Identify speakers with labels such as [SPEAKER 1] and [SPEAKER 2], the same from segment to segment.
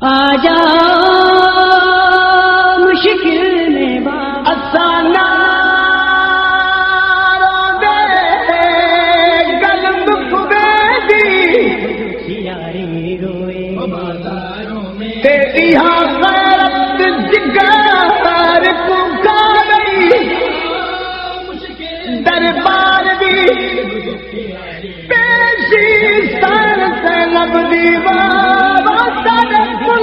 [SPEAKER 1] آجا مشکل میں افسانہ
[SPEAKER 2] دربار بھی پیشی سر سے لب دیوار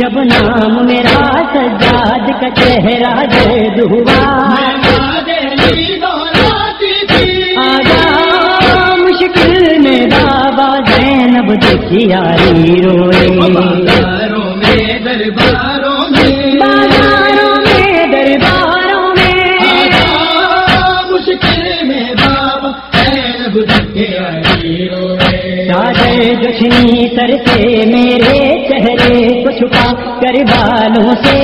[SPEAKER 1] جب نام میرا سجاد کا چہرہ دے ہوا۔ آجا مشکل میں بابا زینب دیکھی آئی روئے دربار چھپا کر بالوں سے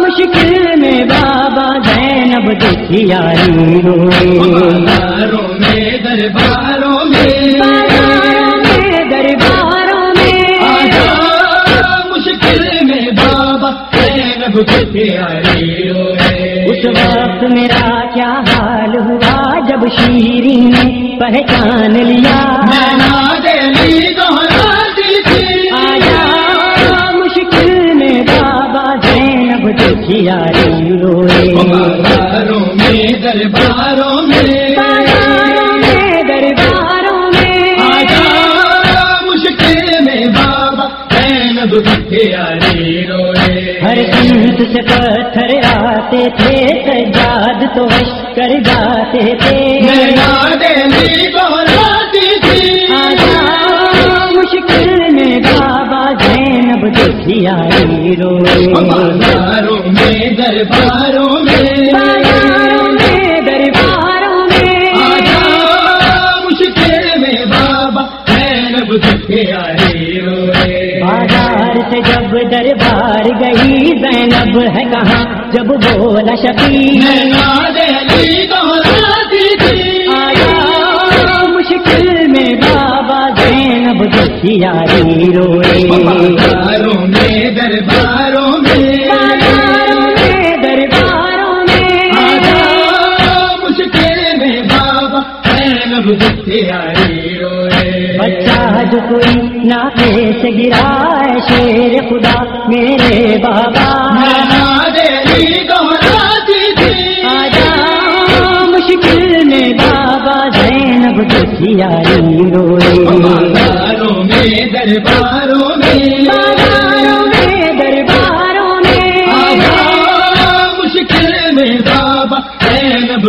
[SPEAKER 1] مشکل میں بابا زینب دیکھی یاری
[SPEAKER 2] میں
[SPEAKER 1] درباروں میں۔
[SPEAKER 2] مشکل میں بابا
[SPEAKER 1] اس وقت میرا کیا حال ہوا جب شیرین نے پہچان لیا آیا مشکل میں روئے۔
[SPEAKER 2] درباروں میں۔ درباروں
[SPEAKER 1] میں۔
[SPEAKER 2] مشکل میں بابا
[SPEAKER 1] ہر سمت سے پتھر آتے تھے سجاد تو کر جاتے تھے۔ آئی روئے
[SPEAKER 2] بازاروں میں درباروں میں
[SPEAKER 1] بازاروں میں درباروں میں
[SPEAKER 2] مشکل میں بابا
[SPEAKER 1] بازار سے جب دربار گئی زینب ہے کہاں جب بولا شفیع آیا مشکل میں بابا زینب دیکھی یاری روئے۔ بچہ جو کوئی سے گرا شیر خدا میرے بابا۔ مشکل میں بابا زینب دیکھی یاری روئے۔
[SPEAKER 2] بازاروں میں درباروں میں۔
[SPEAKER 1] بازاروں میں درباروں میں۔
[SPEAKER 2] مشکل میں بابا
[SPEAKER 1] زندہ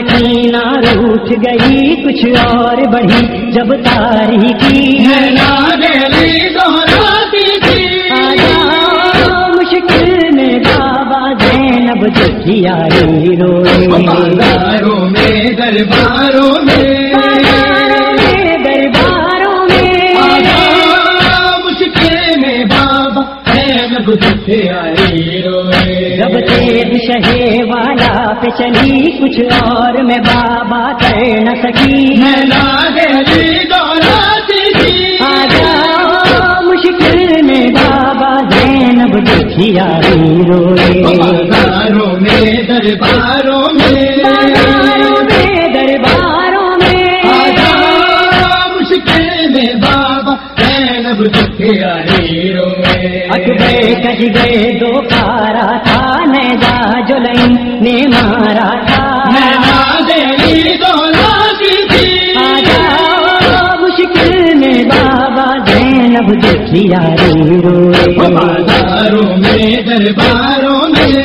[SPEAKER 1] میں روٹ گئی کچھ اور بڑھی۔ جب تاریخی آیا مشکل میں بابا زینب دیکھی یاری روئے
[SPEAKER 2] بازاروں میں درباروں میں۔
[SPEAKER 1] درباروں میں۔
[SPEAKER 2] مشکل میں بابا
[SPEAKER 1] جب تیز شہے والا پہ چلی کچھ اور میں بابا کر نہ سکی۔ آجا مشکل میں بابا زینب دیکھی یاری روئے۔
[SPEAKER 2] بازاروں میں درباروں میں۔
[SPEAKER 1] بازاروں میں درباروں میں۔
[SPEAKER 2] مشکل میں بابا زینب
[SPEAKER 1] کج گئے دو
[SPEAKER 2] پارا تھا
[SPEAKER 1] نیزا جلئی نے مارا
[SPEAKER 2] تھا مشکل میں بابا زینب دیکھی میں
[SPEAKER 1] درباروں میں درباروں میں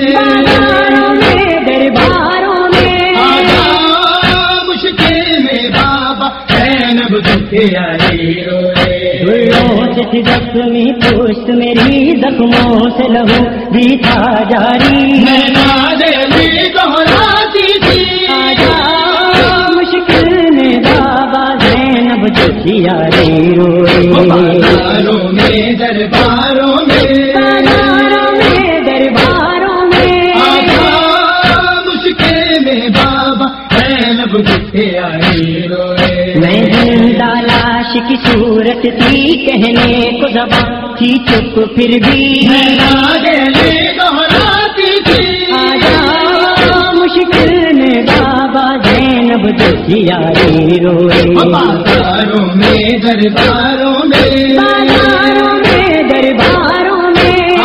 [SPEAKER 1] میں پوشت میری زخموں سے لہو بھی تھا جاری۔ مشکل میں بابا زینب
[SPEAKER 2] بازاروں میں درباروں میں۔
[SPEAKER 1] درباروں میں۔
[SPEAKER 2] مشکل میں بابا زینب روئے۔
[SPEAKER 1] میں زندہ لاش کی صورت تھی کہنے کو زبان تھی چپ پھر بھی آجا مشکل میں بابا زینب دشیاری روئے۔
[SPEAKER 2] بازاروں میں درباروں میں۔
[SPEAKER 1] بازاروں میں درباروں میں۔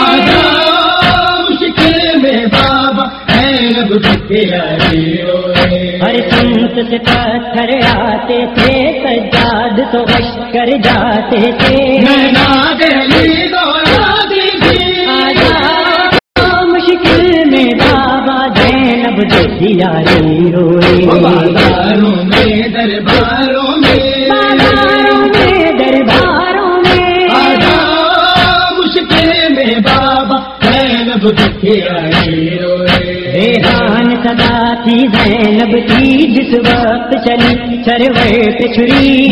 [SPEAKER 2] مشکل میں بابا زینب دشیاری روئے۔
[SPEAKER 1] ہر سمت سے پتھر آتے تھے۔ کر جاتے تھے۔ مشکل میں بابا روئے
[SPEAKER 2] بازاروں میں درباروں میں۔
[SPEAKER 1] بازاروں میں درباروں میں۔
[SPEAKER 2] مشکل میں بابا روئے
[SPEAKER 1] ریحان سدا تھی زینب تھی جس وقت چلی سرور پہ چھری۔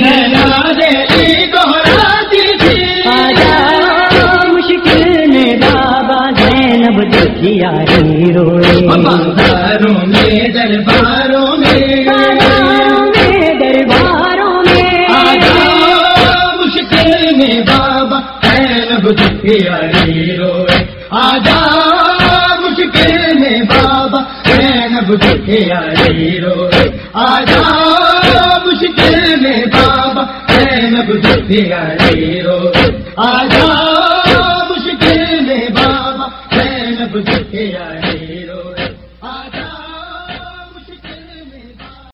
[SPEAKER 2] بازاروں میں درباروں میں
[SPEAKER 1] درباروں میں
[SPEAKER 2] مشکل میں بابا زینب دشیاری روئے آجا مشکل میں بابا زینب دشیاری روئے آجا مشکل میں بابا زینب دشیاری روئے آجا